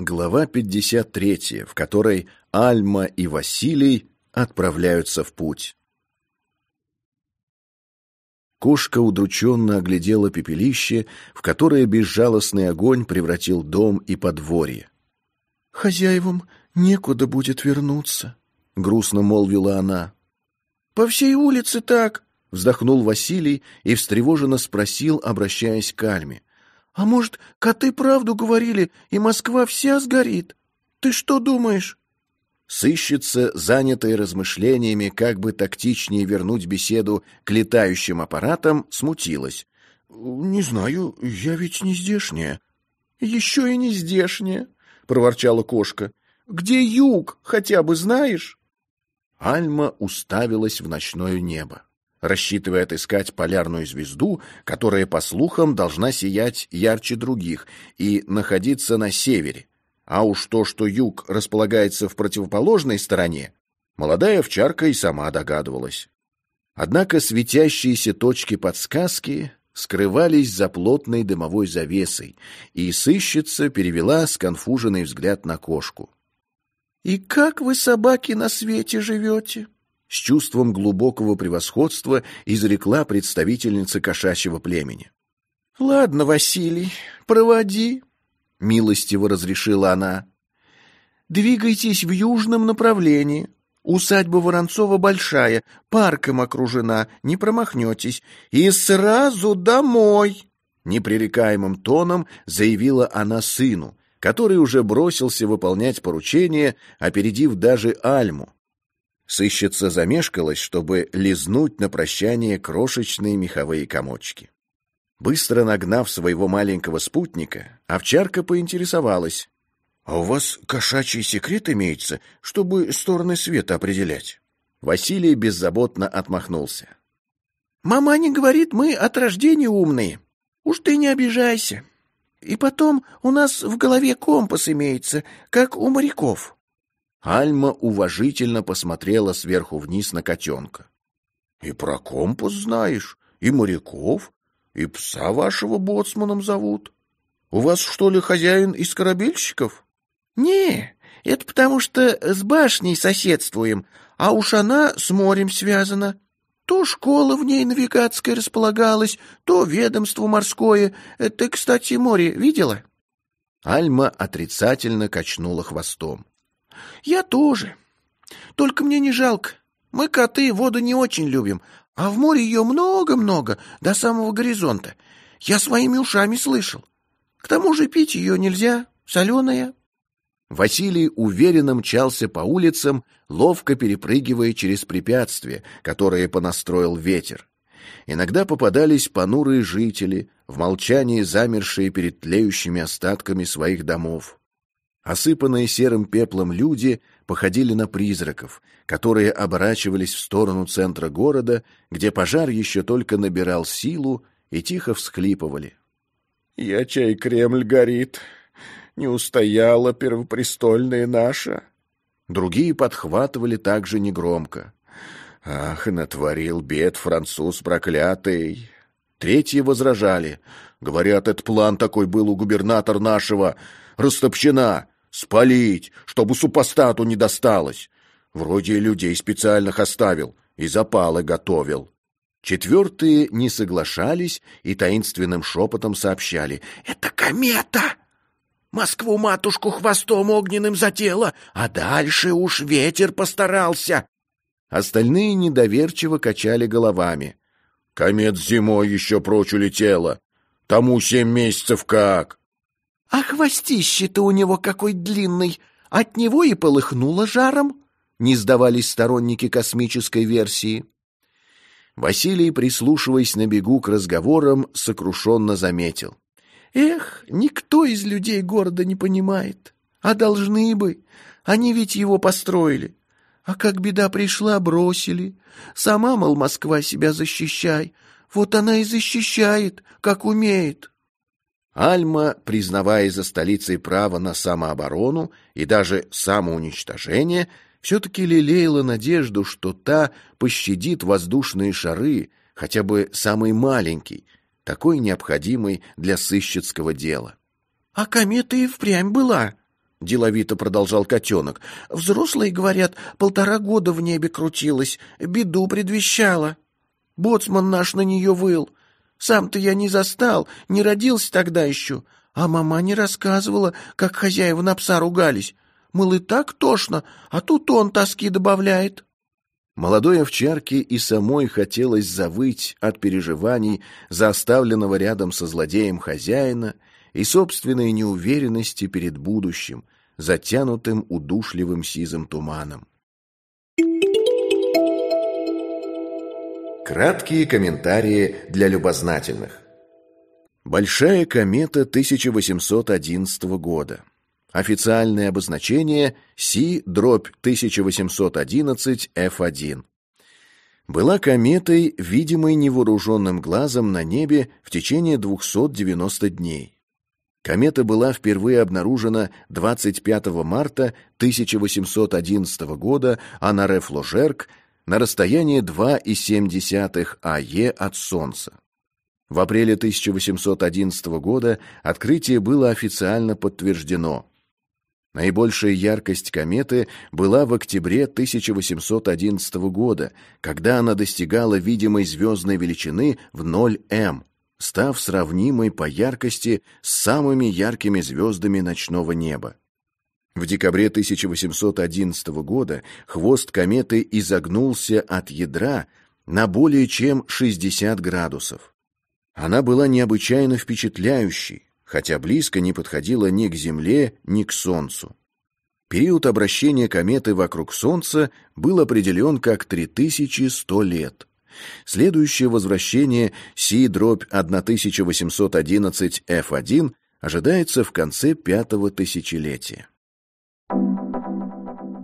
Глава 53, в которой Альма и Василий отправляются в путь. Кошка удрученно оглядела пепелище, в которое безжалостный огонь превратил дом и подворье. «Хозяевам некуда будет вернуться», — грустно молвила она. «По всей улице так», — вздохнул Василий и встревоженно спросил, обращаясь к Альме. А может, коты правду говорили, и Москва вся сгорит? Ты что думаешь?» Сыщица, занятая размышлениями, как бы тактичнее вернуть беседу к летающим аппаратам, смутилась. «Не знаю, я ведь не здешняя». «Еще и не здешняя», — проворчала кошка. «Где юг, хотя бы знаешь?» Альма уставилась в ночное небо рассчитывая отыскать полярную звезду, которая, по слухам, должна сиять ярче других и находиться на севере. А уж то, что юг располагается в противоположной стороне, молодая овчарка и сама догадывалась. Однако светящиеся точки подсказки скрывались за плотной дымовой завесой, и сыщица перевела сконфуженный взгляд на кошку. «И как вы, собаки, на свете живете?» С чувством глубокого превосходства изрекла представительница кошачьего племени. — Ладно, Василий, проводи, — милостиво разрешила она. — Двигайтесь в южном направлении. Усадьба Воронцова большая, парком окружена, не промахнетесь. И сразу домой! Непререкаемым тоном заявила она сыну, который уже бросился выполнять поручение, опередив даже Альму, Сыщица замешкалась, чтобы лизнуть на прощание крошечные меховые комочки. Быстро нагнав своего маленького спутника, овчарка поинтересовалась. «А у вас кошачий секрет имеется, чтобы стороны света определять?» Василий беззаботно отмахнулся. «Мама не говорит, мы от рождения умные. Уж ты не обижайся. И потом у нас в голове компас имеется, как у моряков. Альма уважительно посмотрела сверху вниз на котенка. — И про компас знаешь, и моряков, и пса вашего боцманом зовут. У вас, что ли, хозяин из корабельщиков? — Не, это потому что с башней соседствуем, а уж она с морем связана. То школа в ней навигатская располагалась, то ведомство морское. Ты, кстати, море видела? Альма отрицательно качнула хвостом. Я тоже. Только мне не жалко. Мы, коты, воду не очень любим, а в море ее много-много, до самого горизонта. Я своими ушами слышал. К тому же пить ее нельзя, соленая. Василий уверенно мчался по улицам, ловко перепрыгивая через препятствия, которые понастроил ветер. Иногда попадались понурые жители, в молчании замершие перед тлеющими остатками своих домов. Осыпанные серым пеплом люди походили на призраков, которые оборачивались в сторону центра города, где пожар еще только набирал силу, и тихо всхлипывали. «Я чай Кремль горит, не устояла первопрестольная наша». Другие подхватывали также негромко. «Ах, натворил бед француз проклятый!» Третьи возражали. «Говорят, этот план такой был у губернатора нашего, растопчена, Спалить, чтобы супостату не досталось. Вроде людей специальных оставил и запалы готовил. Четвертые не соглашались и таинственным шепотом сообщали. «Это комета! Москву-матушку хвостом огненным затела, а дальше уж ветер постарался!» Остальные недоверчиво качали головами. «Комет зимой еще прочь улетела. Тому семь месяцев как!» А хвостище-то у него какой длинный! От него и полыхнуло жаром!» Не сдавались сторонники космической версии. Василий, прислушиваясь на бегу к разговорам, сокрушенно заметил. «Эх, никто из людей города не понимает. А должны бы. Они ведь его построили. А как беда пришла, бросили. Сама, мол, Москва себя защищай. Вот она и защищает, как умеет». Альма, признавая за столицей право на самооборону и даже самоуничтожение, все-таки лелеяла надежду, что та пощадит воздушные шары, хотя бы самый маленький, такой необходимый для сыщицкого дела. — А комета и впрямь была, —— деловито продолжал котенок. «Взрослые, говорят, полтора года в небе крутилась, беду предвещала. Боцман наш на нее выл. Сам-то я не застал, не родился тогда еще. А мама не рассказывала, как хозяева на пса ругались. Мыл и так тошно, а тут он тоски добавляет». Молодой овчарке и самой хотелось завыть от переживаний за оставленного рядом со злодеем хозяина и собственной неуверенности перед будущим, затянутым удушливым сизым туманом. Краткие комментарии для любознательных. Большая комета 1811 года. Официальное обозначение Си-1811F1. Была кометой, видимой невооруженным глазом на небе в течение 290 дней. Комета была впервые обнаружена 25 марта 1811 года а на Рефложерк на расстоянии 2,7 АЕ от Солнца. В апреле 1811 года открытие было официально подтверждено. Наибольшая яркость кометы была в октябре 1811 года, когда она достигала видимой звездной величины в 0М, став сравнимой по яркости с самыми яркими звездами ночного неба. В декабре 1811 года хвост кометы изогнулся от ядра на более чем 60 градусов. Она была необычайно впечатляющей, хотя близко не подходила ни к Земле, ни к Солнцу. Период обращения кометы вокруг Солнца был определен как 3100 лет. Следующее возвращение Си-1811F1 ожидается в конце пятого тысячелетия.